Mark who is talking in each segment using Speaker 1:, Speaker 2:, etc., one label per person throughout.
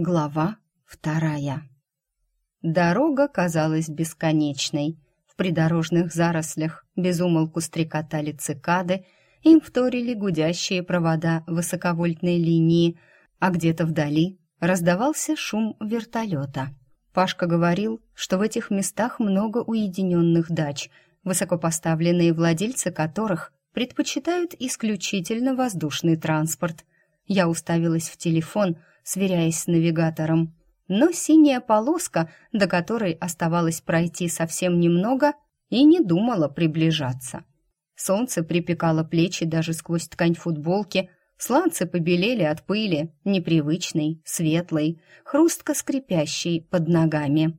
Speaker 1: Глава вторая. Дорога казалась бесконечной. В придорожных зарослях безумолку стрекотали цикады, им вторили гудящие провода высоковольтной линии, а где-то вдали раздавался шум вертолета. Пашка говорил, что в этих местах много уединенных дач, высокопоставленные владельцы которых предпочитают исключительно воздушный транспорт. Я уставилась в телефон, сверяясь с навигатором. Но синяя полоска, до которой оставалось пройти совсем немного, и не думала приближаться. Солнце припекало плечи даже сквозь ткань футболки, сланцы побелели от пыли, непривычной, светлой, хрустко скрипящей под ногами.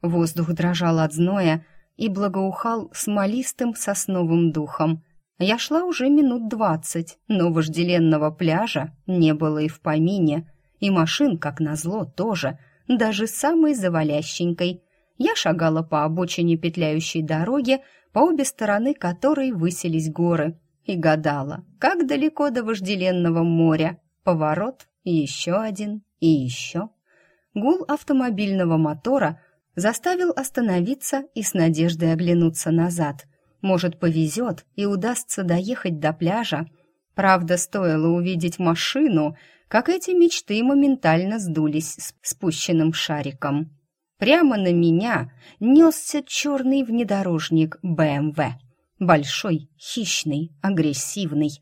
Speaker 1: Воздух дрожал от зноя и благоухал смолистым сосновым духом. Я шла уже минут двадцать, но вожделенного пляжа не было и в помине, и машин, как назло, тоже, даже самой завалященькой. Я шагала по обочине петляющей дороги, по обе стороны которой высились горы, и гадала, как далеко до вожделенного моря. Поворот, еще один и еще. Гул автомобильного мотора заставил остановиться и с надеждой оглянуться назад. Может, повезет и удастся доехать до пляжа. Правда, стоило увидеть машину, как эти мечты моментально сдулись с спущенным шариком. Прямо на меня несся черный внедорожник БМВ. Большой, хищный, агрессивный.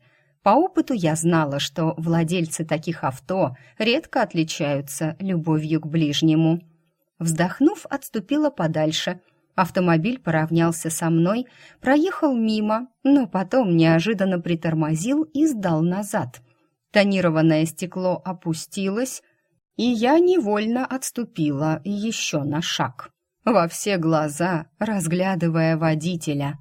Speaker 1: По опыту я знала, что владельцы таких авто редко отличаются любовью к ближнему. Вздохнув, отступила подальше. Автомобиль поравнялся со мной, проехал мимо, но потом неожиданно притормозил и сдал назад — Тонированное стекло опустилось, и я невольно отступила еще на шаг, во все глаза разглядывая водителя.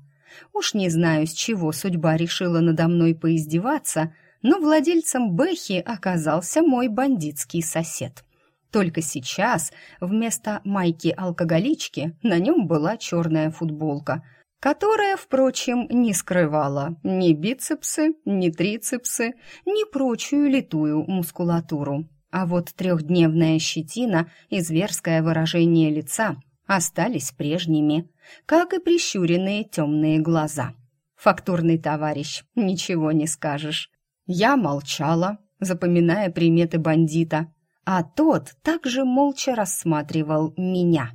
Speaker 1: Уж не знаю, с чего судьба решила надо мной поиздеваться, но владельцем Бэхи оказался мой бандитский сосед. Только сейчас вместо майки-алкоголички на нем была черная футболка — которая, впрочем, не скрывала ни бицепсы, ни трицепсы, ни прочую литую мускулатуру. А вот трехдневная щетина и зверское выражение лица остались прежними, как и прищуренные темные глаза. Фактурный товарищ, ничего не скажешь. Я молчала, запоминая приметы бандита, а тот также молча рассматривал меня.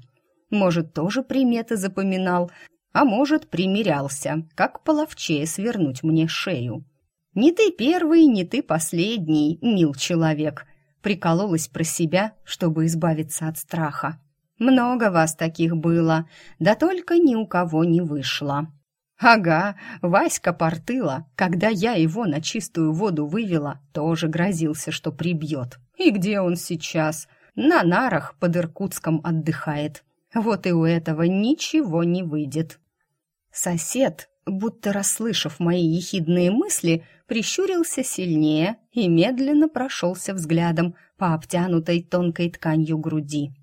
Speaker 1: Может, тоже приметы запоминал, а может, примирялся, как половчее свернуть мне шею. «Не ты первый, не ты последний, мил человек», прикололась про себя, чтобы избавиться от страха. «Много вас таких было, да только ни у кого не вышло». «Ага, Васька Портыла, когда я его на чистую воду вывела, тоже грозился, что прибьет. И где он сейчас? На нарах под Иркутском отдыхает. Вот и у этого ничего не выйдет». Сосед, будто расслышав мои ехидные мысли, прищурился сильнее и медленно прошелся взглядом по обтянутой тонкой тканью груди.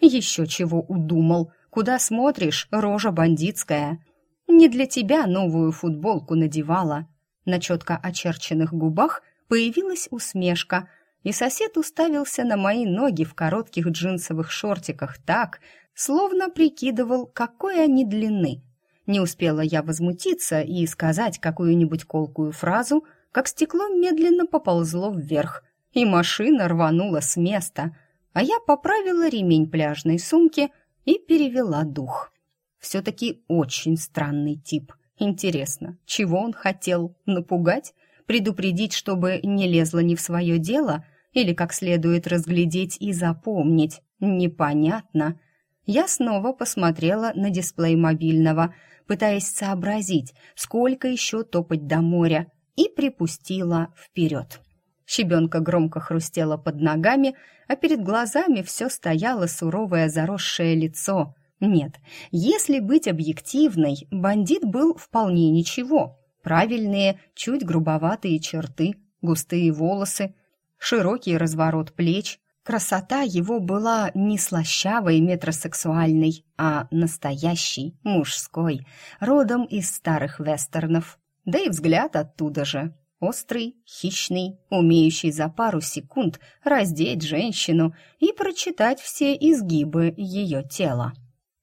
Speaker 1: «Еще чего удумал? Куда смотришь, рожа бандитская? Не для тебя новую футболку надевала». На четко очерченных губах появилась усмешка, и сосед уставился на мои ноги в коротких джинсовых шортиках так, словно прикидывал, какой они длины — не успела я возмутиться и сказать какую-нибудь колкую фразу, как стекло медленно поползло вверх, и машина рванула с места, а я поправила ремень пляжной сумки и перевела дух. Все-таки очень странный тип. Интересно, чего он хотел? Напугать? Предупредить, чтобы не лезла не в свое дело? Или как следует разглядеть и запомнить? Непонятно. Я снова посмотрела на дисплей мобильного — пытаясь сообразить, сколько еще топать до моря, и припустила вперед. Щебенка громко хрустела под ногами, а перед глазами все стояло суровое заросшее лицо. Нет, если быть объективной, бандит был вполне ничего. Правильные, чуть грубоватые черты, густые волосы, широкий разворот плеч, Красота его была не слащавой метросексуальной, а настоящей, мужской, родом из старых вестернов. Да и взгляд оттуда же. Острый, хищный, умеющий за пару секунд раздеть женщину и прочитать все изгибы ее тела.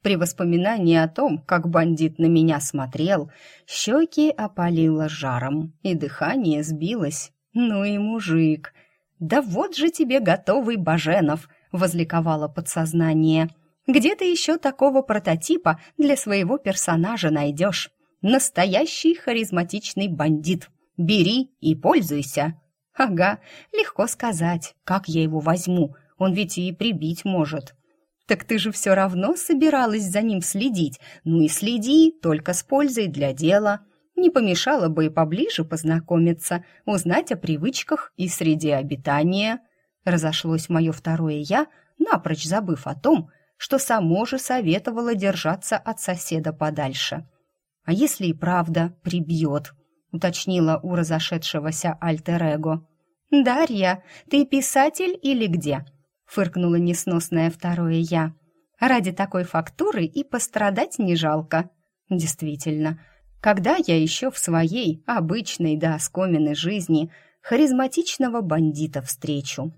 Speaker 1: При воспоминании о том, как бандит на меня смотрел, щеки опалило жаром, и дыхание сбилось. Ну и мужик! «Да вот же тебе готовый Баженов!» — возликовало подсознание. «Где ты еще такого прототипа для своего персонажа найдешь? Настоящий харизматичный бандит. Бери и пользуйся!» «Ага, легко сказать, как я его возьму, он ведь и прибить может». «Так ты же все равно собиралась за ним следить. Ну и следи, только с пользой для дела. Не помешало бы и поближе познакомиться, узнать о привычках и среде обитания». Разошлось мое второе «я», напрочь забыв о том, что само же советовало держаться от соседа подальше. «А если и правда прибьет?» — уточнила у разошедшегося альтер-эго. «Дарья, ты писатель или где?» фыркнула несносное второе я. Ради такой фактуры и пострадать не жалко. Действительно, когда я еще в своей обычной до оскоменной жизни харизматичного бандита встречу?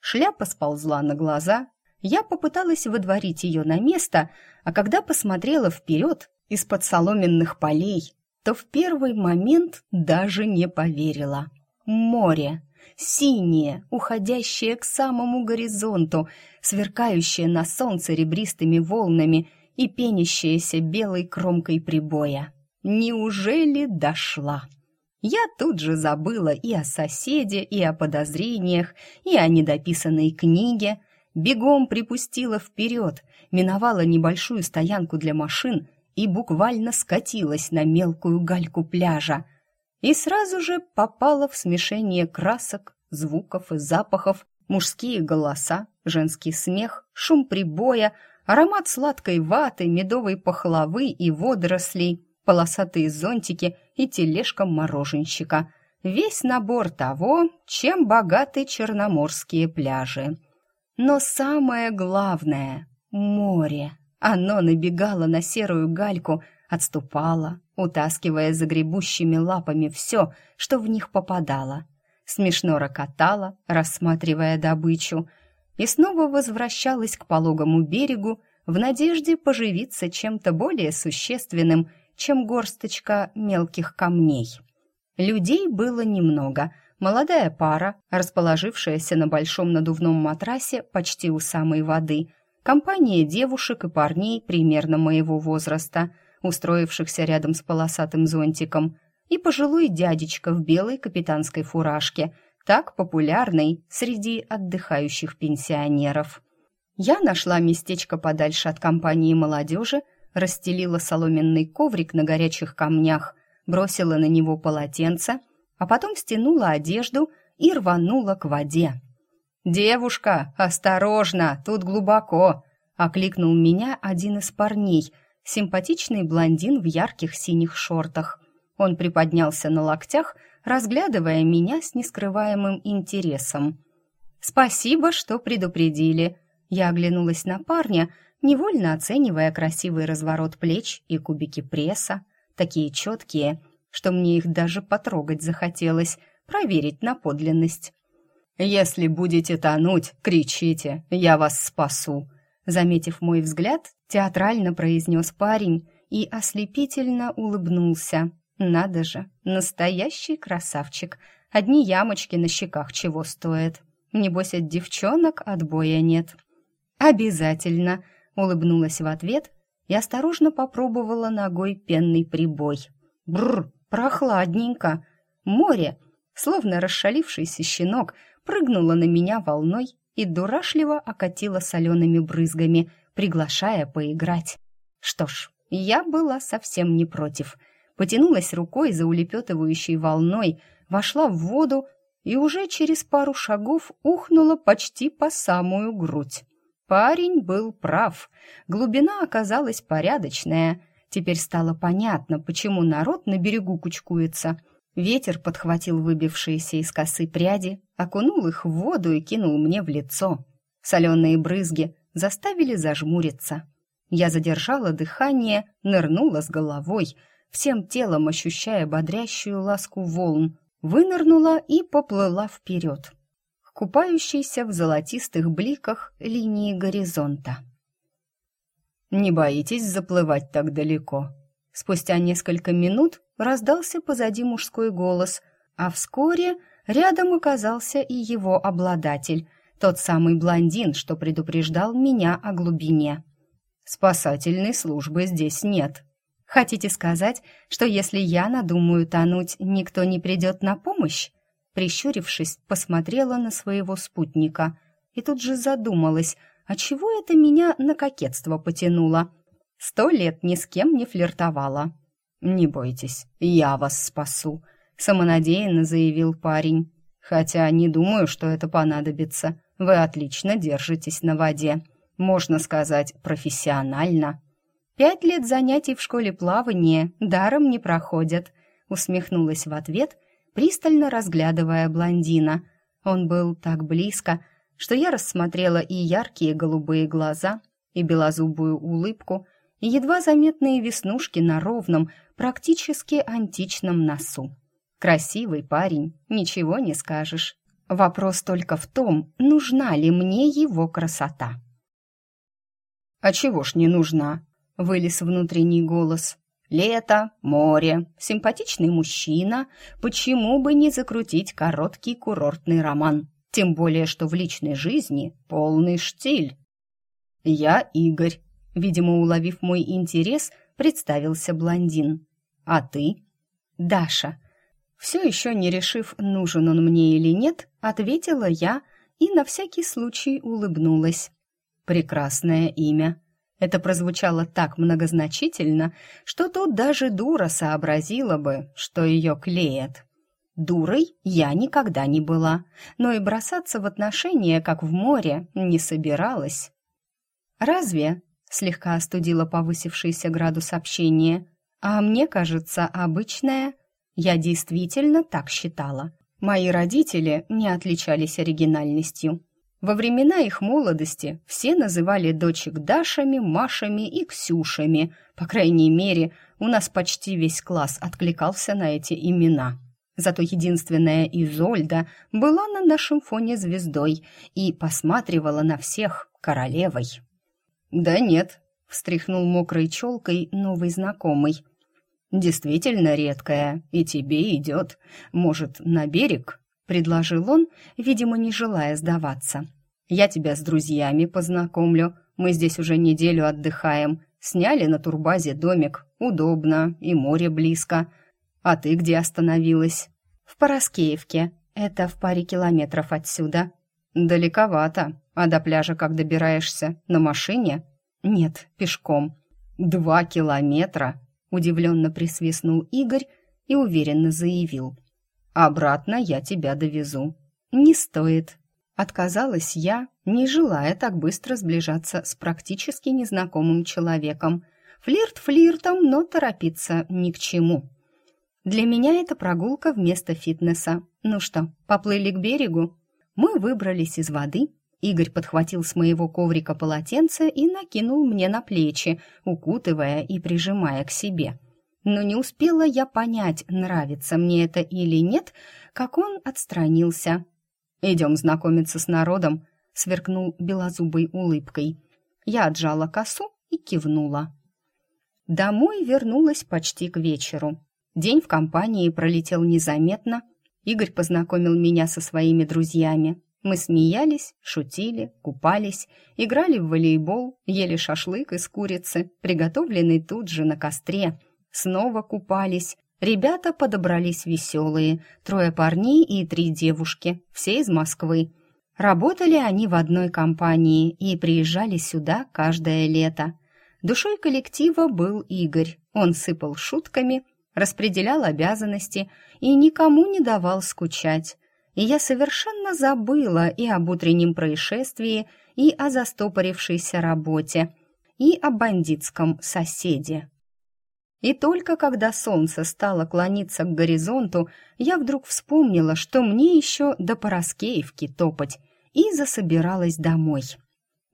Speaker 1: Шляпа сползла на глаза, я попыталась выдворить ее на место, а когда посмотрела вперед из-под соломенных полей, то в первый момент даже не поверила. Море! синее, уходящее к самому горизонту, сверкающее на солнце ребристыми волнами и пенящееся белой кромкой прибоя. Неужели дошла? Я тут же забыла и о соседе, и о подозрениях, и о недописанной книге, бегом припустила вперед, миновала небольшую стоянку для машин и буквально скатилась на мелкую гальку пляжа — и сразу же попала в смешение красок, звуков и запахов, мужские голоса, женский смех, шум прибоя, аромат сладкой ваты, медовой пахлавы и водорослей, полосатые зонтики и тележка мороженщика. Весь набор того, чем богаты черноморские пляжи. Но самое главное — море. Оно набегало на серую гальку, отступало, утаскивая загребущими лапами все, что в них попадало. Смешно рокотала, рассматривая добычу, и снова возвращалась к пологому берегу в надежде поживиться чем-то более существенным, чем горсточка мелких камней. Людей было немного. Молодая пара, расположившаяся на большом надувном матрасе почти у самой воды, компания девушек и парней примерно моего возраста – устроившихся рядом с полосатым зонтиком, и пожилой дядечка в белой капитанской фуражке, так популярный среди отдыхающих пенсионеров. Я нашла местечко подальше от компании молодежи, расстелила соломенный коврик на горячих камнях, бросила на него полотенце, а потом стянула одежду и рванула к воде. «Девушка, осторожно, тут глубоко!» — окликнул меня один из парней — симпатичный блондин в ярких синих шортах. Он приподнялся на локтях, разглядывая меня с нескрываемым интересом. «Спасибо, что предупредили». Я оглянулась на парня, невольно оценивая красивый разворот плеч и кубики пресса, такие четкие, что мне их даже потрогать захотелось, проверить на подлинность. «Если будете тонуть, кричите, я вас спасу», Заметив мой взгляд, театрально произнес парень и ослепительно улыбнулся. Надо же, настоящий красавчик. Одни ямочки на щеках чего стоят. Небось, от девчонок отбоя нет. «Обязательно!» — улыбнулась в ответ и осторожно попробовала ногой пенный прибой. Бррр, прохладненько. Море, словно расшалившийся щенок, прыгнуло на меня волной и дурашливо окатила солеными брызгами, приглашая поиграть. Что ж, я была совсем не против. Потянулась рукой за улепетывающей волной, вошла в воду и уже через пару шагов ухнула почти по самую грудь. Парень был прав. Глубина оказалась порядочная. Теперь стало понятно, почему народ на берегу кучкуется — Ветер подхватил выбившиеся из косы пряди, окунул их в воду и кинул мне в лицо. Соленые брызги заставили зажмуриться. Я задержала дыхание, нырнула с головой, всем телом ощущая бодрящую ласку волн, вынырнула и поплыла вперед, купающейся в золотистых бликах линии горизонта. «Не боитесь заплывать так далеко?» Спустя несколько минут раздался позади мужской голос, а вскоре рядом оказался и его обладатель, тот самый блондин, что предупреждал меня о глубине. «Спасательной службы здесь нет», Хотите сказать, что если я надумаю тонуть, никто не придет на помощь?» Прищурившись, посмотрела на своего спутника и тут же задумалась, а чего это меня на кокетство потянуло? Сто лет ни с кем не флиртовала. «Не бойтесь, я вас спасу», — самонадеянно заявил парень. «Хотя не думаю, что это понадобится. Вы отлично держитесь на воде. Можно сказать, профессионально». Пять лет занятий в школе плавания даром не проходят», усмехнулась в ответ, пристально разглядывая блондина. Он был так близко, что я рассмотрела и яркие голубые глаза, и белозубую улыбку, и едва заметные веснушки на ровном, практически античном носу. Красивый парень, ничего не скажешь. Вопрос только в том, нужна ли мне его красота. «А чего ж не нужна?» вылез внутренний голос. Лето, море, симпатичный мужчина. Почему бы не закрутить короткий курортный роман? Тем более, что в личной жизни полный штиль. Я Игорь. Видимо, уловив мой интерес, представился блондин. А ты? Даша. Все еще не решив, нужен он мне или нет, ответила я и на всякий случай улыбнулась. Прекрасное имя. Это прозвучало так многозначительно, что тут даже дура сообразила бы, что ее клеят. Дурой я никогда не была, но и бросаться в отношения, как в море, не собиралась. «Разве?» — слегка остудила повысившийся градус общения. «А мне кажется, обычная...» Я действительно так считала. Мои родители не отличались оригинальностью. Во времена их молодости все называли дочек Дашами, Машами и Ксюшами. По крайней мере, у нас почти весь класс откликался на эти имена. Зато единственная Изольда была на нашем фоне звездой и посматривала на всех королевой. «Да нет», — встряхнул мокрой челкой новый знакомый. «Действительно редкая, и тебе идет. Может, на берег?» Предложил он, видимо, не желая сдаваться. «Я тебя с друзьями познакомлю. Мы здесь уже неделю отдыхаем. Сняли на турбазе домик. Удобно, и море близко. А ты где остановилась?» «В Пороскеевке. Это в паре километров отсюда». «Далековато. А до пляжа как добираешься? На машине?» «Нет, пешком». «Два километра?» — удивленно присвистнул Игорь и уверенно заявил — Обратно я тебя довезу». «Не стоит». Отказалась я, не желая так быстро сближаться с практически незнакомым человеком. Флирт флиртом, но торопиться ни к чему. Для меня это прогулка вместо фитнеса. Ну что, поплыли к берегу? Мы выбрались из воды. Игорь подхватил с моего коврика полотенце и накинул мне на плечи, укутывая и прижимая к себе. Но не успела я понять, нравится мне это или нет, как он отстранился. «Идем знакомиться с народом», — сверкнул белозубой улыбкой. Я отжала косу и кивнула. Домой вернулась почти к вечеру. День в компании пролетел незаметно. Игорь познакомил меня со своими друзьями. Мы смеялись, шутили, купались, играли в волейбол, ели шашлык из курицы, приготовленный тут же на костре — Снова купались. Ребята подобрались веселые. Трое парней и три девушки, все из Москвы. Работали они в одной компании и приезжали сюда каждое лето. Душой коллектива был Игорь. Он сыпал шутками, распределял обязанности и никому не давал скучать. И я совершенно забыла и об утреннем происшествии, и о застопорившейся работе, и о бандитском соседе. И только когда солнце стало клониться к горизонту, я вдруг вспомнила, что мне еще до Пороскеевки топать, и засобиралась домой.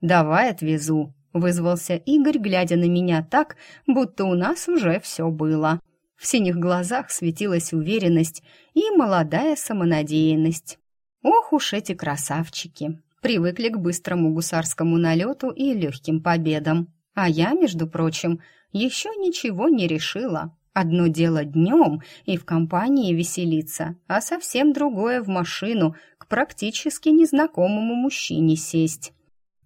Speaker 1: «Давай отвезу», — вызвался Игорь, глядя на меня так, будто у нас уже все было. В синих глазах светилась уверенность и молодая самонадеянность. Ох уж эти красавчики! Привыкли к быстрому гусарскому налету и легким победам. А я, между прочим, еще ничего не решила. Одно дело днем и в компании веселиться, а совсем другое в машину к практически незнакомому мужчине сесть.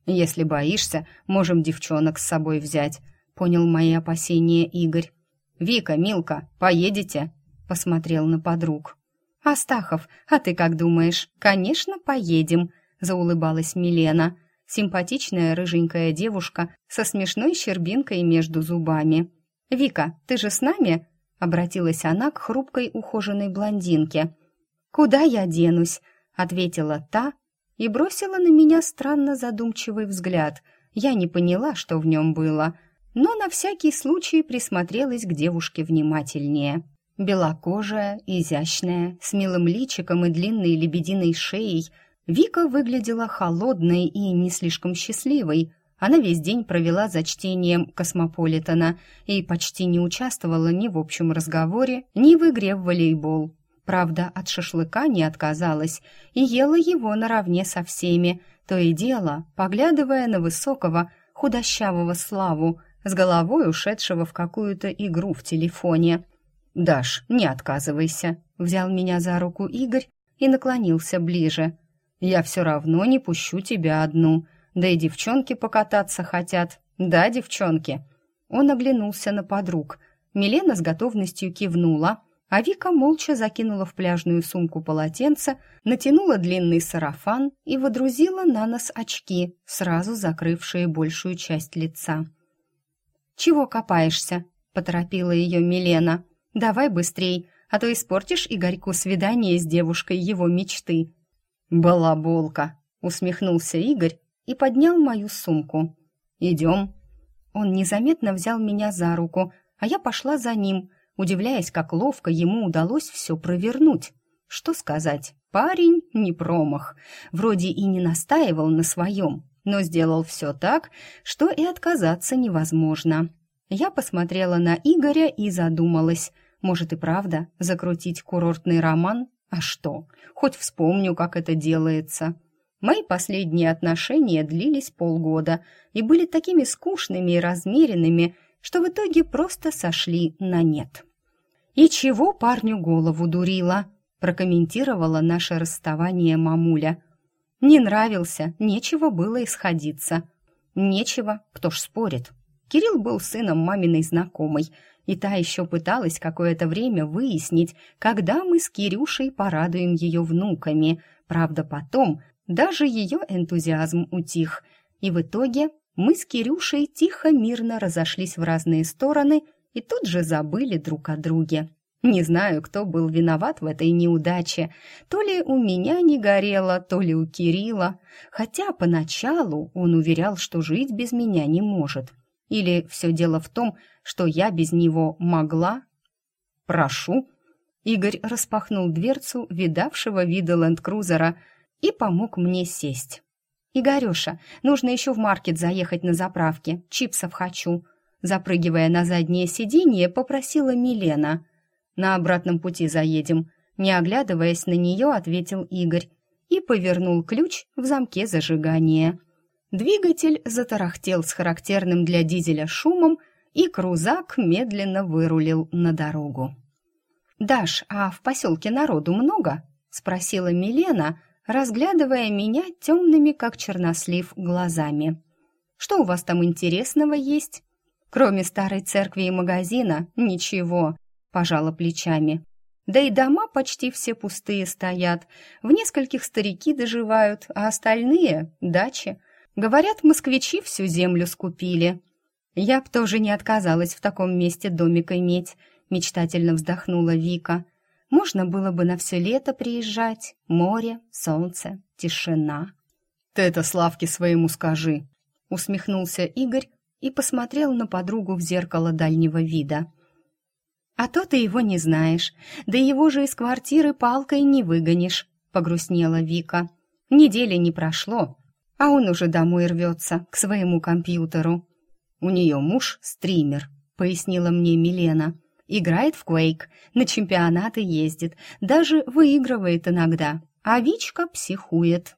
Speaker 1: «Если боишься, можем девчонок с собой взять», — понял мои опасения Игорь. «Вика, Милка, поедете?» — посмотрел на подруг. «Астахов, а ты как думаешь? Конечно, поедем», — заулыбалась Милена, симпатичная рыженькая девушка со смешной щербинкой между зубами. «Вика, ты же с нами?» — обратилась она к хрупкой ухоженной блондинке. «Куда я денусь?» — ответила та и бросила на меня странно задумчивый взгляд. Я не поняла, что в нем было, но на всякий случай присмотрелась к девушке внимательнее. Белокожая, изящная, с милым личиком и длинной лебединой шеей, Вика выглядела холодной и не слишком счастливой, она весь день провела за чтением «Космополитена» и почти не участвовала ни в общем разговоре, ни в игре в волейбол. Правда, от шашлыка не отказалась и ела его наравне со всеми, то и дело, поглядывая на высокого, худощавого Славу, с головой ушедшего в какую-то игру в телефоне. «Даш, не отказывайся», — взял меня за руку Игорь и наклонился ближе. «Я все равно не пущу тебя одну», — да и девчонки покататься хотят. Да, девчонки. Он оглянулся на подруг. Милена с готовностью кивнула, а Вика молча закинула в пляжную сумку полотенце, натянула длинный сарафан и водрузила на нос очки, сразу закрывшие большую часть лица. «Чего копаешься?» — поторопила ее Милена. «Давай быстрей, а то испортишь Игорьку свидание с девушкой его мечты». «Балаболка!» — усмехнулся Игорь и поднял мою сумку. «Идем». Он незаметно взял меня за руку, а я пошла за ним, удивляясь, как ловко ему удалось все провернуть. Что сказать, парень не промах. Вроде и не настаивал на своем, но сделал все так, что и отказаться невозможно. Я посмотрела на Игоря и задумалась, может и правда закрутить курортный роман? А что? Хоть вспомню, как это делается. Мои последние отношения длились полгода и были такими скучными и размеренными, что в итоге просто сошли на нет. «И чего парню голову дурила?» прокомментировала наше расставание мамуля. «Не нравился, нечего было исходиться». «Нечего, кто ж спорит». Кирилл был сыном маминой знакомой, и та еще пыталась какое-то время выяснить, когда мы с Кирюшей порадуем ее внуками. Правда, потом даже ее энтузиазм утих, и в итоге мы с Кирюшей тихо-мирно разошлись в разные стороны и тут же забыли друг о друге. Не знаю, кто был виноват в этой неудаче. То ли у меня не горело, то ли у Кирилла. Хотя поначалу он уверял, что жить без меня не может. Или все дело в том, что я без него могла? «Прошу». Игорь распахнул дверцу видавшего вида ленд-крузера – и помог мне сесть. «Игорюша, нужно еще в маркет заехать на заправке, чипсов хочу», запрыгивая на заднее сиденье, попросила Милена. «На обратном пути заедем», не оглядываясь на нее, ответил Игорь и повернул ключ в замке зажигания. Двигатель затарахтел с характерным для дизеля шумом, и крузак медленно вырулил на дорогу. «Даш, а в поселке народу много?» — спросила Милена, разглядывая меня темными, как чернослив, глазами. «Что у вас там интересного есть?» «Кроме старой церкви и магазина, ничего», — пожала плечами. «Да и дома почти все пустые стоят. В нескольких старики доживают, а остальные — дачи. Говорят, москвичи всю землю скупили». «Я б тоже не отказалась в таком месте домик иметь», — мечтательно вздохнула Вика. Можно было бы на все лето приезжать. Море, солнце, тишина. «Ты это Славке своему скажи!» Усмехнулся Игорь и посмотрел на подругу в зеркало дальнего вида. «А то ты его не знаешь. Да его же из квартиры палкой не выгонишь», — погрустнела Вика. «Недели не прошло, а он уже домой рвется, к своему компьютеру». «У нее муж — стример», — пояснила мне Милена Играет в Quake, на чемпионаты ездит, даже выигрывает иногда. А Вичка психует.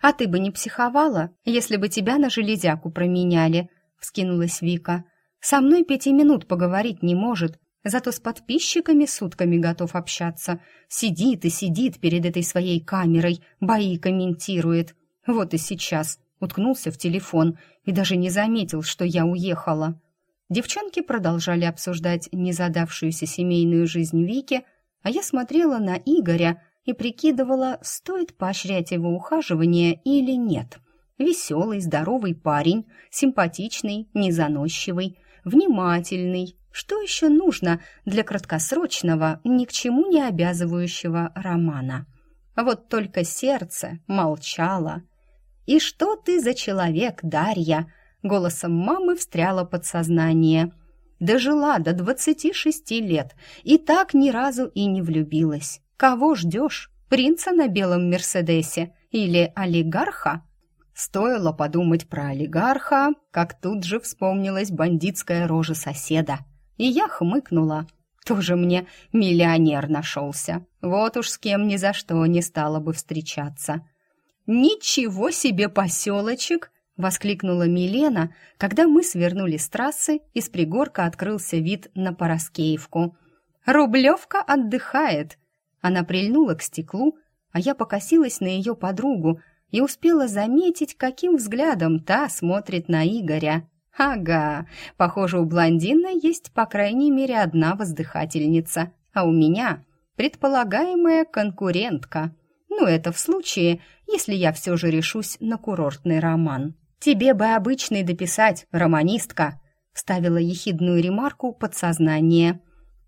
Speaker 1: «А ты бы не психовала, если бы тебя на железяку променяли», — вскинулась Вика. «Со мной пяти минут поговорить не может, зато с подписчиками сутками готов общаться. Сидит и сидит перед этой своей камерой, бои комментирует. Вот и сейчас уткнулся в телефон и даже не заметил, что я уехала. Девчонки продолжали обсуждать незадавшуюся семейную жизнь Вики, а я смотрела на Игоря и прикидывала, стоит поощрять его ухаживание или нет. Веселый, здоровый парень, симпатичный, незаносчивый, внимательный. Что еще нужно для краткосрочного, ни к чему не обязывающего романа? Вот только сердце молчало. «И что ты за человек, Дарья?» Голосом мамы встряло подсознание. Дожила до двадцати шести лет и так ни разу и не влюбилась. Кого ждешь? Принца на белом Мерседесе или олигарха? Стоило подумать про олигарха, как тут же вспомнилась бандитская рожа соседа. И я хмыкнула. Тоже мне миллионер нашелся. Вот уж с кем ни за что не стала бы встречаться. «Ничего себе поселочек!» — воскликнула Милена, когда мы свернули с трассы, и с пригорка открылся вид на Пороскеевку. «Рублевка отдыхает!» Она прильнула к стеклу, а я покосилась на ее подругу и успела заметить, каким взглядом та смотрит на Игоря. «Ага, похоже, у блондина есть по крайней мере одна воздыхательница, а у меня предполагаемая конкурентка. Ну, это в случае, если я все же решусь на курортный роман. Тебе бы обычный дописать, романистка», — вставила ехидную ремарку подсознание.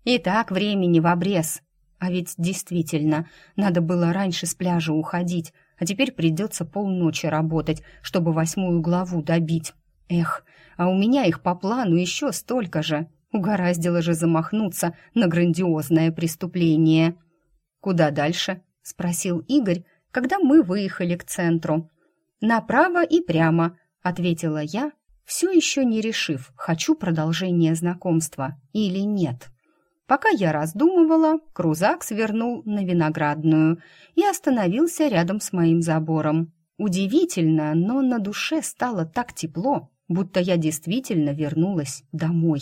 Speaker 1: «И так времени в обрез. А ведь действительно, надо было раньше с пляжа уходить, а теперь придется полночи работать, чтобы восьмую главу добить. Эх, а у меня их по плану еще столько же. Угораздило же замахнуться на грандиозное преступление. «Куда дальше?» — спросил Игорь, когда мы выехали к центру. «Направо и прямо», — ответила я, все еще не решив, хочу продолжение знакомства или нет. Пока я раздумывала, крузак свернул на виноградную и остановился рядом с моим забором. Удивительно, но на душе стало так тепло, будто я действительно вернулась домой.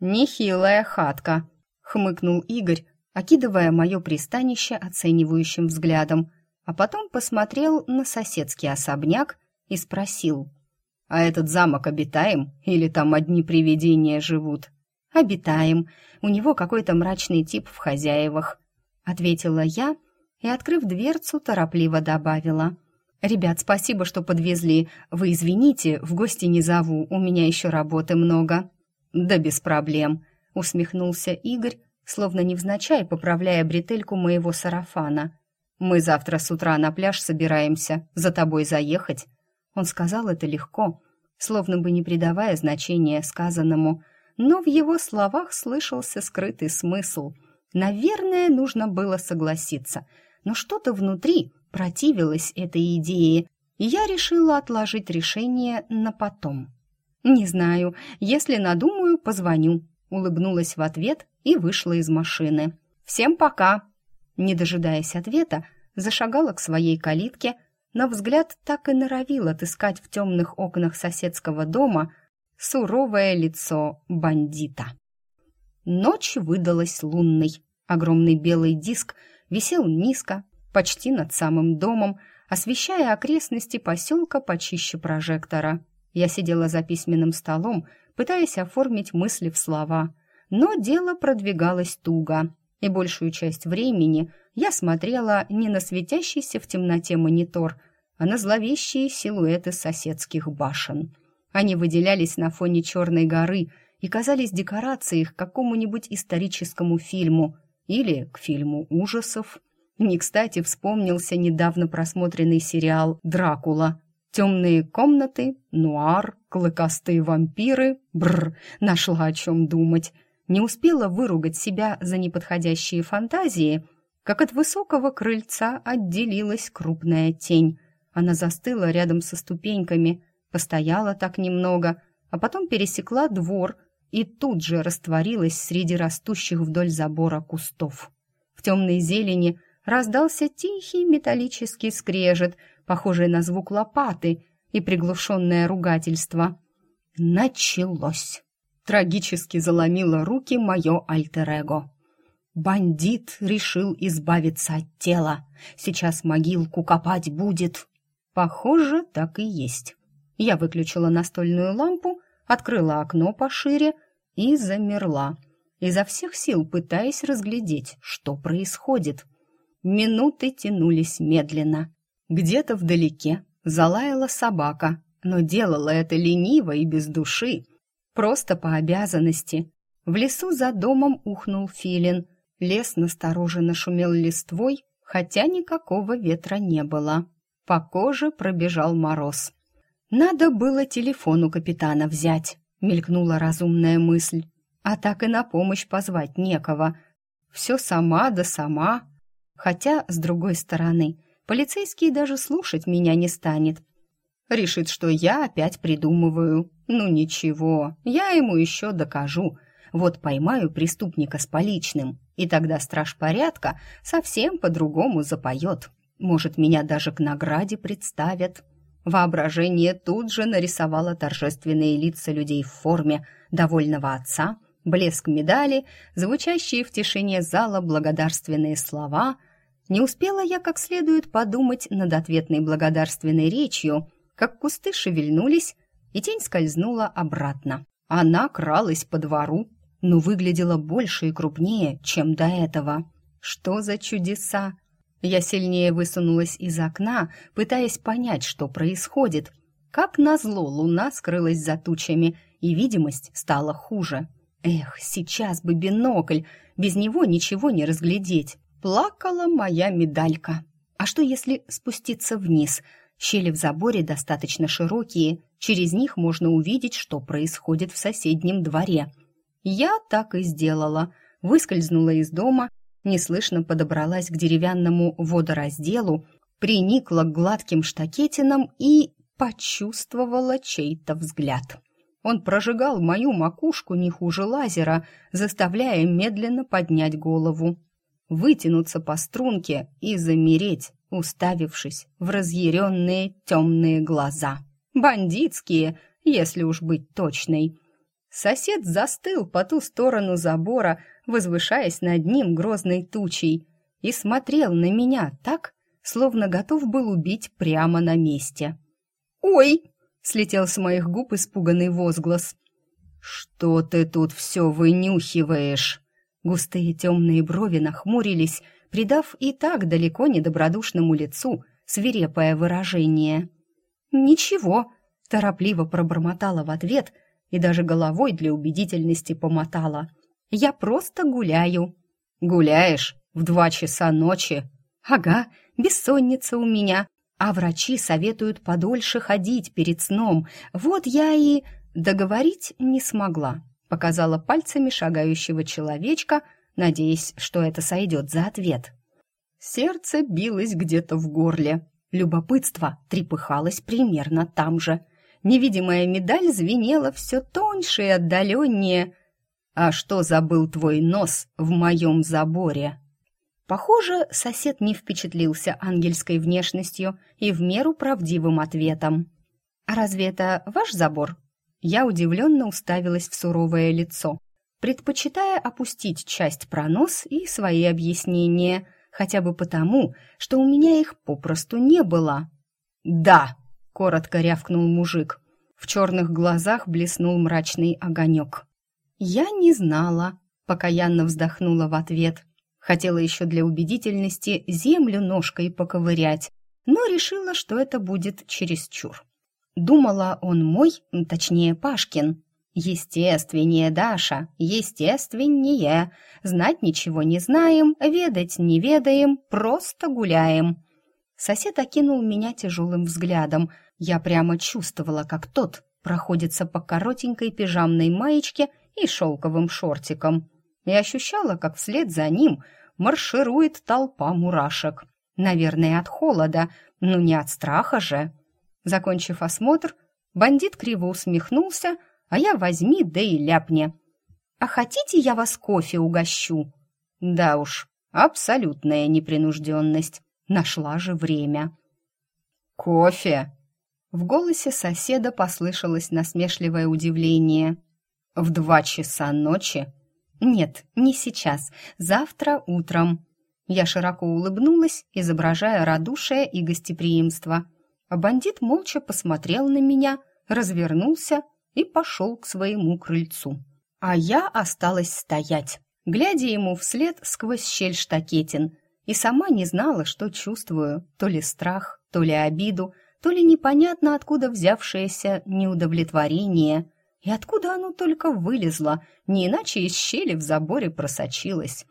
Speaker 1: «Нехилая хатка», — хмыкнул Игорь, окидывая мое пристанище оценивающим взглядом, а потом посмотрел на соседский особняк и спросил, «А этот замок обитаем или там одни привидения живут?» «Обитаем. У него какой-то мрачный тип в хозяевах», — ответила я и, открыв дверцу, торопливо добавила. «Ребят, спасибо, что подвезли. Вы извините, в гости не зову, у меня еще работы много». «Да без проблем», — усмехнулся Игорь, словно невзначай поправляя бретельку моего сарафана. «Мы завтра с утра на пляж собираемся, за тобой заехать». Он сказал это легко, словно бы не придавая значения сказанному, но в его словах слышался скрытый смысл. Наверное, нужно было согласиться, но что-то внутри противилось этой идее, и я решила отложить решение на потом. «Не знаю, если надумаю, позвоню», — улыбнулась в ответ и вышла из машины. «Всем пока!» Не дожидаясь ответа, зашагала к своей калитке, но взгляд так и норовил отыскать в темных окнах соседского дома суровое лицо бандита. Ночь выдалась лунной. Огромный белый диск висел низко, почти над самым домом, освещая окрестности поселка почище прожектора. Я сидела за письменным столом, пытаясь оформить мысли в слова, но дело продвигалось туго, и большую часть времени я смотрела не на светящийся в темноте монитор, а на зловещие силуэты соседских башен. Они выделялись на фоне Черной горы и казались декорацией к какому-нибудь историческому фильму или к фильму ужасов. Не кстати вспомнился недавно просмотренный сериал «Дракула». Темные комнаты, нуар, клыкастые вампиры. Бррр, нашла о чем думать. Не успела выругать себя за неподходящие фантазии, как от высокого крыльца отделилась крупная тень. Она застыла рядом со ступеньками – Постояла так немного, а потом пересекла двор и тут же растворилась среди растущих вдоль забора кустов. В темной зелени раздался тихий металлический скрежет, похожий на звук лопаты, и приглушенное ругательство. Началось. Трагически заломило руки мое альтер-эго. Бандит решил избавиться от тела. Сейчас могилку копать будет. Похоже, так и есть. Я выключила настольную лампу, открыла окно пошире и замерла, изо всех сил пытаясь разглядеть, что происходит. Минуты тянулись медленно. Где-то вдалеке залаяла собака, но делала это лениво и без души, просто по обязанности. В лесу за домом ухнул филин. Лес настороженно шумел листвой, хотя никакого ветра не было. По коже пробежал мороз. «Надо было телефон у капитана взять», — мелькнула разумная мысль. «А так и на помощь позвать некого. Все сама да сама. Хотя, с другой стороны, полицейский даже слушать меня не станет. Решит, что я опять придумываю. Ну ничего, я ему еще докажу. Вот поймаю преступника с поличным, и тогда страж порядка совсем по-другому запоет. Может, меня даже к награде представят. Воображение тут же нарисовало торжественные лица людей в форме довольного отца, блеск медали, звучащие в тишине зала благодарственные слова. Не успела я как следует подумать над ответной благодарственной речью, как кусты шевельнулись, и тень скользнула обратно. Она кралась по двору, но выглядела больше и крупнее, чем до этого. Что за чудеса! Я сильнее высунулась из окна, пытаясь понять, что происходит. Как назло, луна скрылась за тучами, и видимость стала хуже. Эх, сейчас бы бинокль, без него ничего не разглядеть. Плакала моя медалька. А что если спуститься вниз? Щели в заборе достаточно широкие, через них можно увидеть, что происходит в соседнем дворе. Я так и сделала. Выскользнула из дома неслышно подобралась к деревянному водоразделу, приникла к гладким штакетинам и почувствовала чей-то взгляд. Он прожигал мою макушку не хуже лазера, заставляя медленно поднять голову, вытянуться по струнке и замереть, уставившись в разъяренные темные глаза. Бандитские, если уж быть точной. Сосед застыл по ту сторону забора, возвышаясь над ним грозной тучей, и смотрел на меня так, словно готов был убить прямо на месте. «Ой!» — слетел с моих губ испуганный возглас. «Что ты тут все вынюхиваешь?» Густые темные брови нахмурились, придав и так далеко недобродушному лицу свирепое выражение. «Ничего», — торопливо пробормотала в ответ и даже головой для убедительности помотала — я просто гуляю». «Гуляешь? В два часа ночи?» «Ага, бессонница у меня. А врачи советуют подольше ходить перед сном. Вот я и...» Договорить не смогла. Показала пальцами шагающего человечка, надеясь, что это сойдет за ответ. Сердце билось где-то в горле. Любопытство трепыхалось примерно там же. Невидимая медаль звенела все тоньше и отдаленнее. «А что забыл твой нос в моем заборе?» Похоже, сосед не впечатлился ангельской внешностью и в меру правдивым ответом. «А разве это ваш забор?» Я удивленно уставилась в суровое лицо, предпочитая опустить часть про нос и свои объяснения, хотя бы потому, что у меня их попросту не было. «Да!» — коротко рявкнул мужик. В черных глазах блеснул мрачный огонек. «Я не знала», — покаянно вздохнула в ответ. Хотела еще для убедительности землю ножкой поковырять, но решила, что это будет чересчур. Думала, он мой, точнее, Пашкин. Естественнее, Даша, естественнее. Знать ничего не знаем, ведать не ведаем, просто гуляем. Сосед окинул меня тяжелым взглядом. Я прямо чувствовала, как тот проходится по коротенькой пижамной маечке и шелковым шортиком, и ощущала, как вслед за ним марширует толпа мурашек. Наверное, от холода, но не от страха же. Закончив осмотр, бандит криво усмехнулся, а я возьми, да и ляпне. «А хотите, я вас кофе угощу?» Да уж, абсолютная непринужденность. Нашла же время. «Кофе!» В голосе соседа послышалось насмешливое удивление. «В два часа ночи?» «Нет, не сейчас. Завтра утром». Я широко улыбнулась, изображая радушие и гостеприимство. А бандит молча посмотрел на меня, развернулся и пошел к своему крыльцу. А я осталась стоять, глядя ему вслед сквозь щель штакетин, и сама не знала, что чувствую, то ли страх, то ли обиду, то ли непонятно откуда взявшееся неудовлетворение, и откуда оно только вылезло, не иначе из щели в заборе просочилось.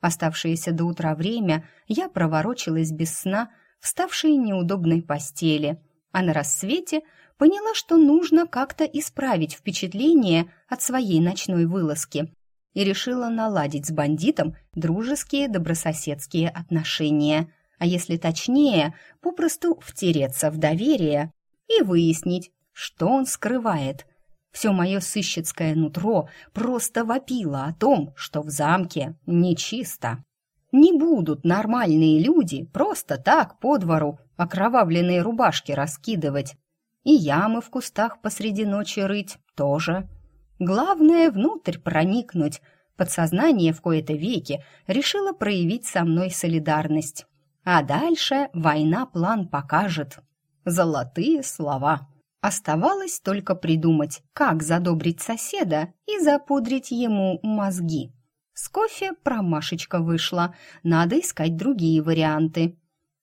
Speaker 1: Оставшееся до утра время я проворочилась без сна, вставшей неудобной постели, а на рассвете поняла, что нужно как-то исправить впечатление от своей ночной вылазки и решила наладить с бандитом дружеские добрососедские отношения, а если точнее, попросту втереться в доверие и выяснить, что он скрывает. Все мое сыщицкое нутро просто вопило о том, что в замке нечисто. Не будут нормальные люди просто так по двору окровавленные рубашки раскидывать. И ямы в кустах посреди ночи рыть тоже. Главное — внутрь проникнуть. Подсознание в кои-то веки решило проявить со мной солидарность. А дальше война план покажет. Золотые слова. Оставалось только придумать, как задобрить соседа и запудрить ему мозги. С кофе промашечка вышла, надо искать другие варианты.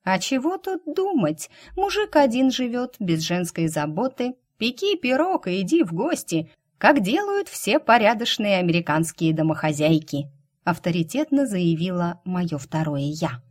Speaker 1: А чего тут думать? Мужик один живет, без женской заботы. Пеки пирог и иди в гости, как делают все порядочные американские домохозяйки. Авторитетно заявила мое второе «я».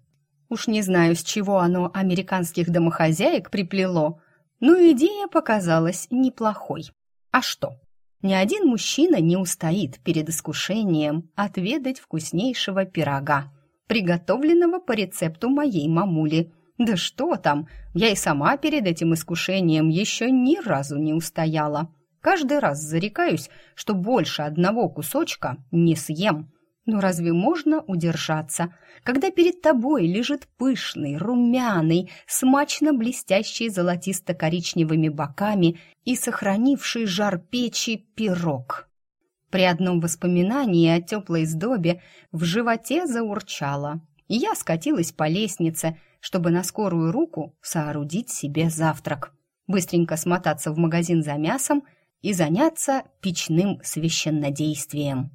Speaker 1: Уж не знаю, с чего оно американских домохозяек приплело, но идея показалась неплохой. А что? Ни один мужчина не устоит перед искушением отведать вкуснейшего пирога, приготовленного по рецепту моей мамули. Да что там, я и сама перед этим искушением еще ни разу не устояла. Каждый раз зарекаюсь, что больше одного кусочка не съем. Но разве можно удержаться, когда перед тобой лежит пышный, румяный, смачно блестящий золотисто-коричневыми боками и сохранивший жар печи пирог? При одном воспоминании о теплой сдобе в животе заурчало, и я скатилась по лестнице, чтобы на скорую руку соорудить себе завтрак, быстренько смотаться в магазин за мясом и заняться печным священнодействием.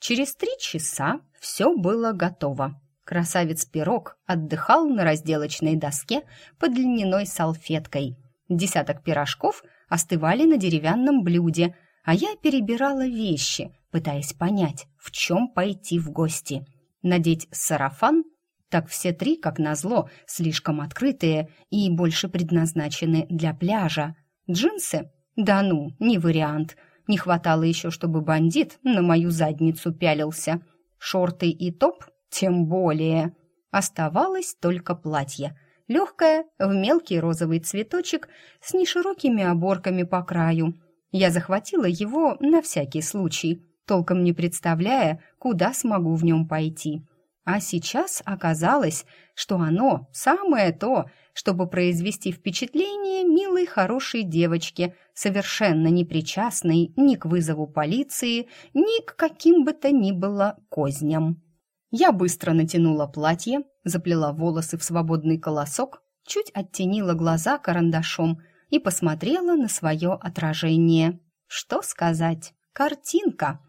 Speaker 1: Через три часа все было готово. Красавец-пирог отдыхал на разделочной доске под льняной салфеткой. Десяток пирожков остывали на деревянном блюде, а я перебирала вещи, пытаясь понять, в чем пойти в гости. Надеть сарафан? Так все три, как назло, слишком открытые и больше предназначены для пляжа. Джинсы? Да ну, не вариант – не хватало еще, чтобы бандит на мою задницу пялился. Шорты и топ тем более. Оставалось только платье. Легкое, в мелкий розовый цветочек с неширокими оборками по краю. Я захватила его на всякий случай, толком не представляя, куда смогу в нем пойти. А сейчас оказалось, что оно самое то, чтобы произвести впечатление милой хорошей девочки, совершенно не причастной ни к вызову полиции, ни к каким бы то ни было козням. Я быстро натянула платье, заплела волосы в свободный колосок, чуть оттенила глаза карандашом и посмотрела на свое отражение. Что сказать? Картинка!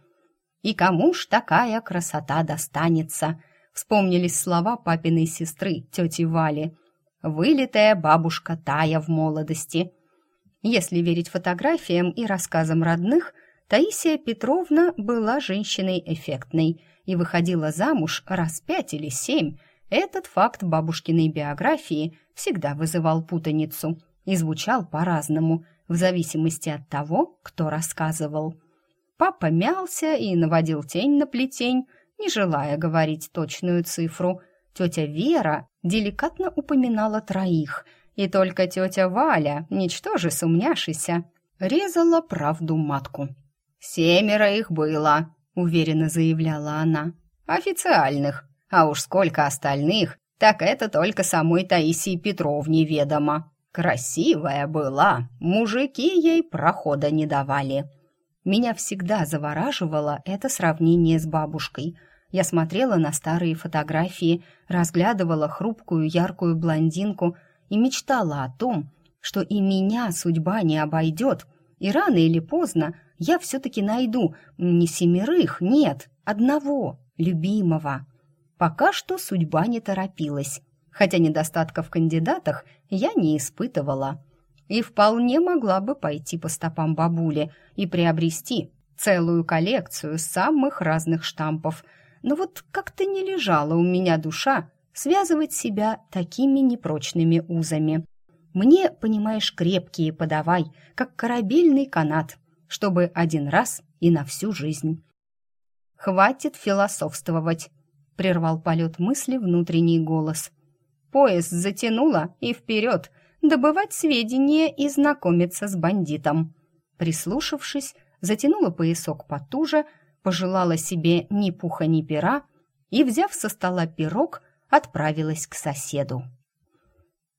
Speaker 1: И кому ж такая красота достанется? Вспомнились слова папиной сестры, тети Вали. «Вылитая бабушка Тая в молодости». Если верить фотографиям и рассказам родных, Таисия Петровна была женщиной эффектной и выходила замуж раз пять или семь. Этот факт бабушкиной биографии всегда вызывал путаницу и звучал по-разному, в зависимости от того, кто рассказывал. Папа мялся и наводил тень на плетень, не желая говорить точную цифру. Тетя Вера деликатно упоминала троих, и только тетя Валя, ничтоже сумняшися, резала правду матку. «Семеро их было», уверенно заявляла она. «Официальных. А уж сколько остальных, так это только самой Таисии Петровне ведомо. Красивая была, мужики ей прохода не давали». Меня всегда завораживало это сравнение с бабушкой. Я смотрела на старые фотографии, разглядывала хрупкую яркую блондинку и мечтала о том, что и меня судьба не обойдет, и рано или поздно я все-таки найду не семерых, нет, одного, любимого. Пока что судьба не торопилась, хотя недостатков в кандидатах я не испытывала. И вполне могла бы пойти по стопам бабули и приобрести целую коллекцию самых разных штампов. Но вот как-то не лежала у меня душа связывать себя такими непрочными узами. Мне, понимаешь, крепкие подавай, как корабельный канат, чтобы один раз и на всю жизнь. «Хватит философствовать», — прервал полет мысли внутренний голос. «Поезд затянуло и вперед, добывать сведения и знакомиться с бандитом». Прислушавшись, затянула поясок потуже, пожелала себе ни пуха, ни пера и, взяв со стола пирог, отправилась к соседу.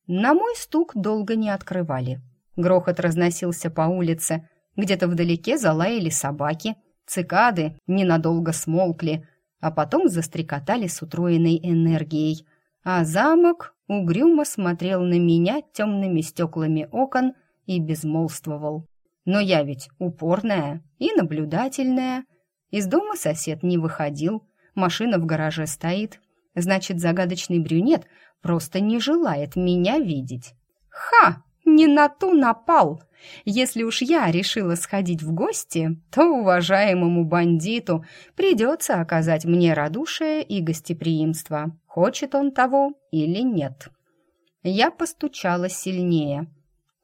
Speaker 1: На мой стук долго не открывали. Грохот разносился по улице. Где-то вдалеке залаяли собаки. Цикады ненадолго смолкли, а потом застрекотали с утроенной энергией. А замок угрюмо смотрел на меня темными стеклами окон и безмолвствовал. Но я ведь упорная и наблюдательная. Из дома сосед не выходил, машина в гараже стоит. Значит, загадочный брюнет просто не желает меня видеть. Ха! Не на ту напал! Если уж я решила сходить в гости, то уважаемому бандиту придется оказать мне радушие и гостеприимство, хочет он того или нет. Я постучала сильнее.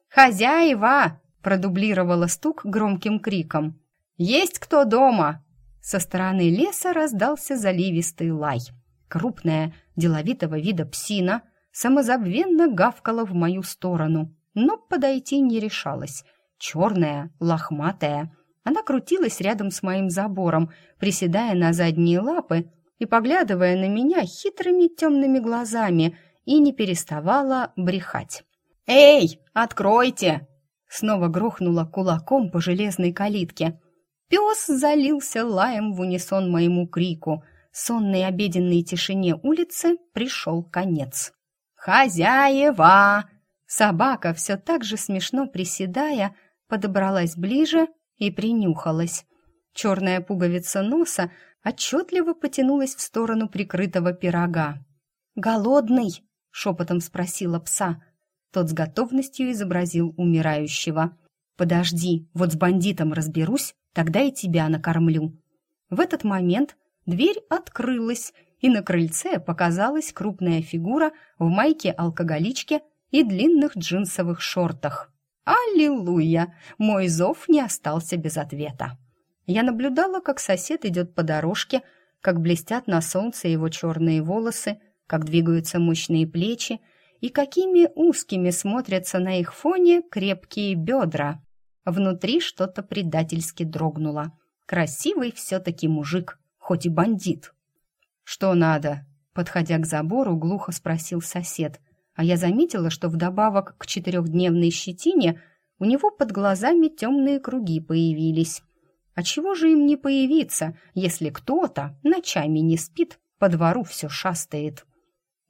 Speaker 1: «Хозяева!» — продублировала стук громким криком. «Есть кто дома?» Со стороны леса раздался заливистый лай. Крупная, деловитого вида псина самозабвенно гавкала в мою сторону, но подойти не решалась. Черная, лохматая. Она крутилась рядом с моим забором, приседая на задние лапы и поглядывая на меня хитрыми темными глазами и не переставала брехать. «Эй, откройте!» Снова грохнула кулаком по железной калитке. Пес залился лаем в унисон моему крику — сонной обеденной тишине улицы пришел конец. «Хозяева!» Собака, все так же смешно приседая, подобралась ближе и принюхалась. Черная пуговица носа отчетливо потянулась в сторону прикрытого пирога. «Голодный?» — шепотом спросила пса. Тот с готовностью изобразил умирающего. «Подожди, вот с бандитом разберусь, тогда и тебя накормлю». В этот момент Дверь открылась, и на крыльце показалась крупная фигура в майке-алкоголичке и длинных джинсовых шортах. Аллилуйя! Мой зов не остался без ответа. Я наблюдала, как сосед идет по дорожке, как блестят на солнце его черные волосы, как двигаются мощные плечи и какими узкими смотрятся на их фоне крепкие бедра. Внутри что-то предательски дрогнуло. Красивый все-таки мужик хоть и бандит. «Что надо?» — подходя к забору, глухо спросил сосед, а я заметила, что вдобавок к четырехдневной щетине у него под глазами темные круги появились. А чего же им не появиться, если кто-то ночами не спит, по двору все шастает?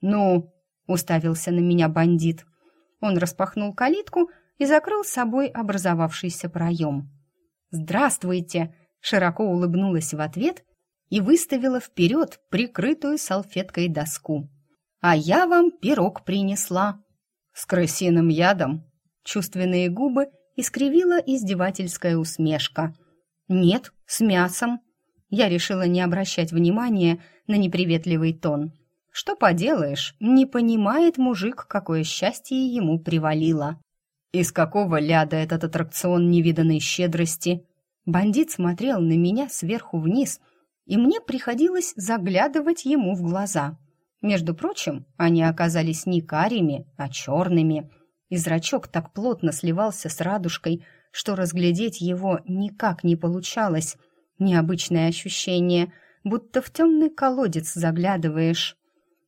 Speaker 1: «Ну?» — уставился на меня бандит. Он распахнул калитку и закрыл с собой образовавшийся проем. «Здравствуйте!» — широко улыбнулась в ответ и выставила вперед прикрытую салфеткой доску. «А я вам пирог принесла». «С крысиным ядом?» Чувственные губы искривила издевательская усмешка. «Нет, с мясом». Я решила не обращать внимания на неприветливый тон. Что поделаешь, не понимает мужик, какое счастье ему привалило. Из какого ляда этот аттракцион невиданной щедрости? Бандит смотрел на меня сверху вниз – и мне приходилось заглядывать ему в глаза. Между прочим, они оказались не карими, а черными, и зрачок так плотно сливался с радужкой, что разглядеть его никак не получалось. Необычное ощущение, будто в темный колодец заглядываешь.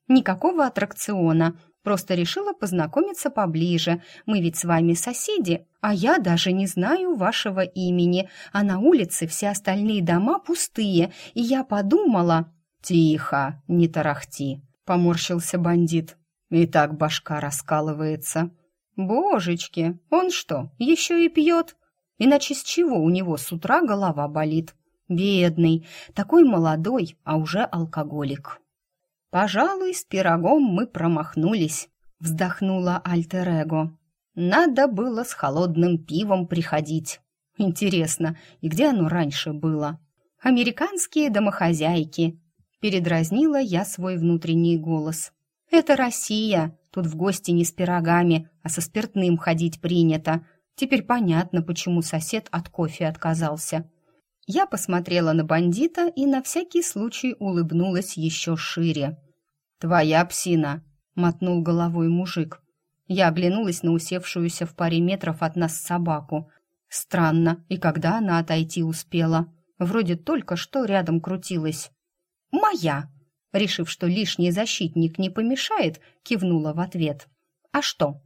Speaker 1: Никакого аттракциона, просто решила познакомиться поближе. Мы ведь с вами соседи, а я даже не знаю вашего имени, а на улице все остальные дома пустые, и я подумала... «Тихо, не тарахти», — поморщился бандит. И так башка раскалывается. «Божечки, он что, еще и пьет? Иначе с чего у него с утра голова болит? Бедный, такой молодой, а уже алкоголик». «Пожалуй, с пирогом мы промахнулись», — вздохнула Альтер-Эго. «Надо было с холодным пивом приходить. Интересно, и где оно раньше было?» «Американские домохозяйки», — передразнила я свой внутренний голос. «Это Россия. Тут в гости не с пирогами, а со спиртным ходить принято. Теперь понятно, почему сосед от кофе отказался». Я посмотрела на бандита и на всякий случай улыбнулась еще шире. «Твоя псина!» — мотнул головой мужик. Я оглянулась на усевшуюся в паре метров от нас собаку. Странно, и когда она отойти успела? Вроде только что рядом крутилась. «Моя!» Решив, что лишний защитник не помешает, кивнула в ответ. «А что?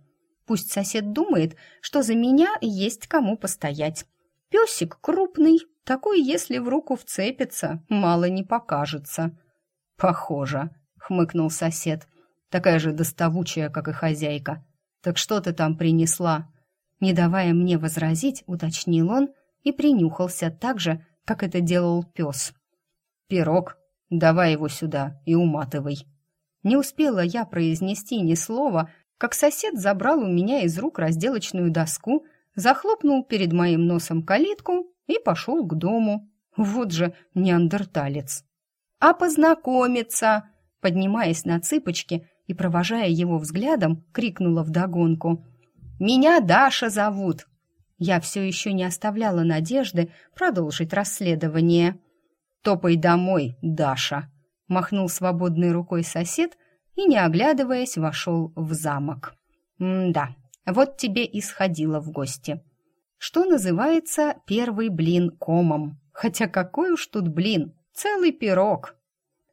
Speaker 1: Пусть сосед думает, что за меня есть кому постоять. Песик крупный, такой, если в руку вцепится, мало не покажется. Похоже, хмыкнул сосед. Такая же доставучая, как и хозяйка. Так что ты там принесла? Не давая мне возразить, уточнил он и принюхался так же, как это делал пес. Пирог, давай его сюда и уматывай. Не успела я произнести ни слова, как сосед забрал у меня из рук разделочную доску захлопнул перед моим носом калитку и пошел к дому. Вот же неандерталец. «А познакомиться!» Поднимаясь на цыпочки и провожая его взглядом, крикнула вдогонку. «Меня Даша зовут!» Я все еще не оставляла надежды продолжить расследование. «Топай домой, Даша!» Махнул свободной рукой сосед и, не оглядываясь, вошел в замок. «М-да, вот тебе и сходила в гости. Что называется первый блин комом. Хотя какой уж тут блин, целый пирог.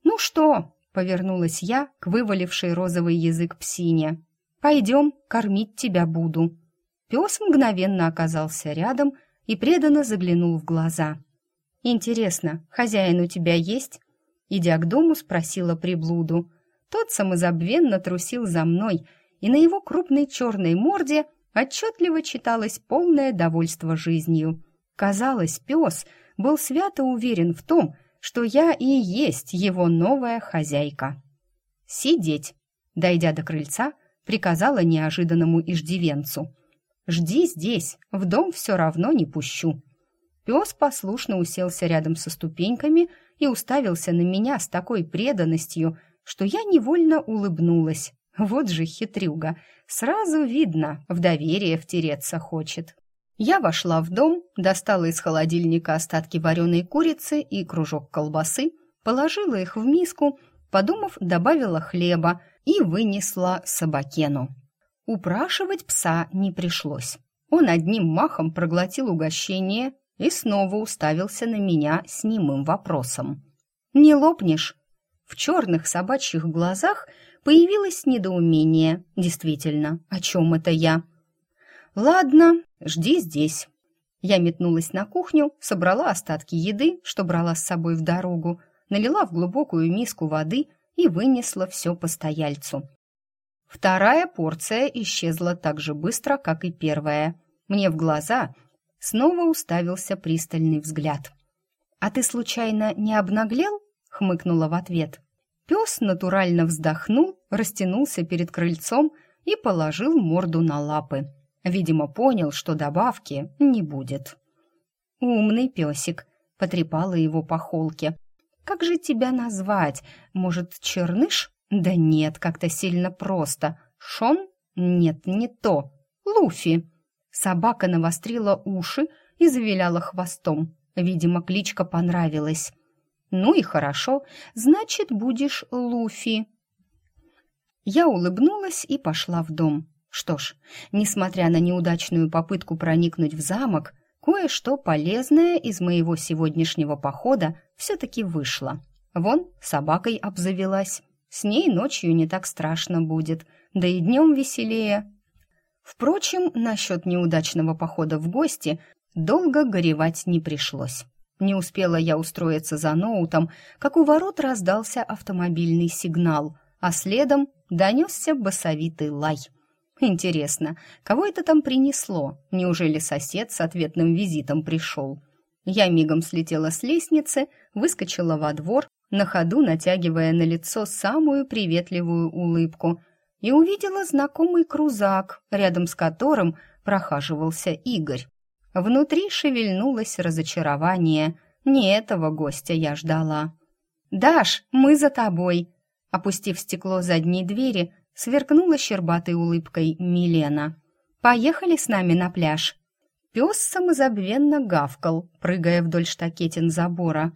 Speaker 1: Ну что, повернулась я к вывалившей розовый язык псине. Пойдем, кормить тебя буду. Пес мгновенно оказался рядом и преданно заглянул в глаза. «Интересно, хозяин у тебя есть?» Идя к дому, спросила приблуду. Тот самозабвенно трусил за мной, и на его крупной черной морде отчетливо читалось полное довольство жизнью. Казалось, пес был свято уверен в том, что я и есть его новая хозяйка. «Сидеть!» Дойдя до крыльца, приказала неожиданному иждивенцу. «Жди здесь, в дом все равно не пущу». Пес послушно уселся рядом со ступеньками и уставился на меня с такой преданностью, что я невольно улыбнулась. Вот же хитрюга. Сразу видно, в доверие втереться хочет. Я вошла в дом, достала из холодильника остатки вареной курицы и кружок колбасы, положила их в миску, подумав, добавила хлеба и вынесла собакену. Упрашивать пса не пришлось. Он одним махом проглотил угощение и снова уставился на меня с немым вопросом. «Не лопнешь?» В черных собачьих глазах Появилось недоумение. Действительно, о чем это я? Ладно, жди здесь. Я метнулась на кухню, собрала остатки еды, что брала с собой в дорогу, налила в глубокую миску воды и вынесла все постояльцу. Вторая порция исчезла так же быстро, как и первая. Мне в глаза снова уставился пристальный взгляд. «А ты случайно не обнаглел?» — хмыкнула в ответ. Пес натурально вздохнул, растянулся перед крыльцом и положил морду на лапы. Видимо, понял, что добавки не будет. «Умный песик», — потрепала его по холке. «Как же тебя назвать? Может, Черныш? Да нет, как-то сильно просто. Шон? Нет, не то. Луфи». Собака навострила уши и завиляла хвостом. Видимо, кличка понравилась. «Ну и хорошо, значит, будешь Луфи». Я улыбнулась и пошла в дом. Что ж, несмотря на неудачную попытку проникнуть в замок, кое-что полезное из моего сегодняшнего похода все-таки вышло. Вон, собакой обзавелась. С ней ночью не так страшно будет, да и днем веселее. Впрочем, насчет неудачного похода в гости долго горевать не пришлось. Не успела я устроиться за ноутом, как у ворот раздался автомобильный сигнал, а следом донесся басовитый лай. Интересно, кого это там принесло? Неужели сосед с ответным визитом пришел? Я мигом слетела с лестницы, выскочила во двор, на ходу натягивая на лицо самую приветливую улыбку, и увидела знакомый крузак, рядом с которым прохаживался Игорь. Внутри шевельнулось разочарование. Не этого гостя я ждала. «Даш, мы за тобой!» Опустив стекло задней двери, сверкнула щербатой улыбкой Милена. «Поехали с нами на пляж!» Пес самозабвенно гавкал, прыгая вдоль штакетин забора.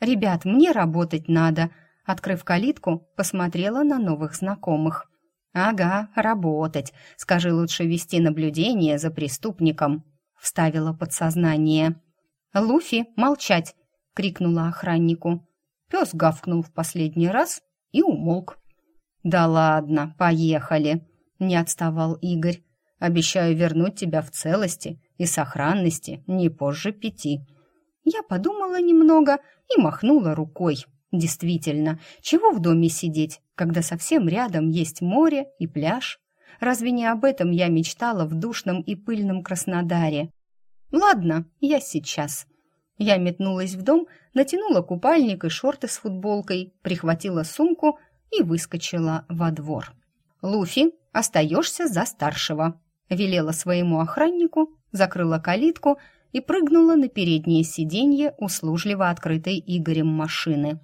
Speaker 1: «Ребят, мне работать надо!» Открыв калитку, посмотрела на новых знакомых. «Ага, работать. Скажи лучше вести наблюдение за преступником», — вставила подсознание. «Луфи, молчать!» — крикнула охраннику. Пес гавкнул в последний раз и умолк. «Да ладно, поехали!» — не отставал Игорь. «Обещаю вернуть тебя в целости и сохранности не позже пяти». Я подумала немного и махнула рукой. Действительно, чего в доме сидеть, когда совсем рядом есть море и пляж? Разве не об этом я мечтала в душном и пыльном Краснодаре? Ладно, я сейчас. Я метнулась в дом, натянула купальник и шорты с футболкой, прихватила сумку и выскочила во двор. «Луфи, остаешься за старшего», — велела своему охраннику, закрыла калитку и прыгнула на переднее сиденье услужливо открытой Игорем машины.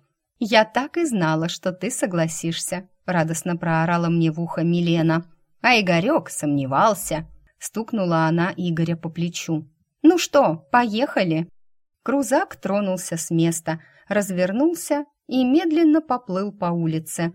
Speaker 1: «Я так и знала, что ты согласишься», — радостно проорала мне в ухо Милена. А Игорек сомневался. Стукнула она Игоря по плечу. «Ну что, поехали?» Крузак тронулся с места, развернулся и медленно поплыл по улице.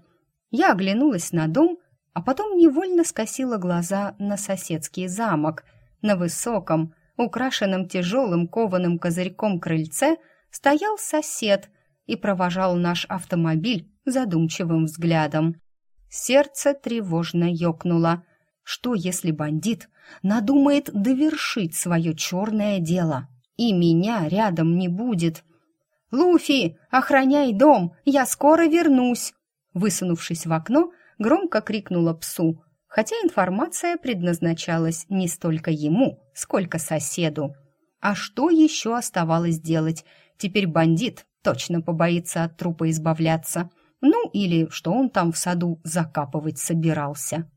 Speaker 1: Я оглянулась на дом, а потом невольно скосила глаза на соседский замок. На высоком, украшенном тяжелым кованым козырьком крыльце стоял сосед и провожал наш автомобиль задумчивым взглядом. Сердце тревожно ёкнуло. Что, если бандит надумает довершить свое черное дело, и меня рядом не будет? «Луфи, охраняй дом, я скоро вернусь!» Высунувшись в окно, громко крикнула псу, хотя информация предназначалась не столько ему, сколько соседу. А что еще оставалось делать? Теперь бандит точно побоится от трупа избавляться. Ну, или что он там в саду закапывать собирался.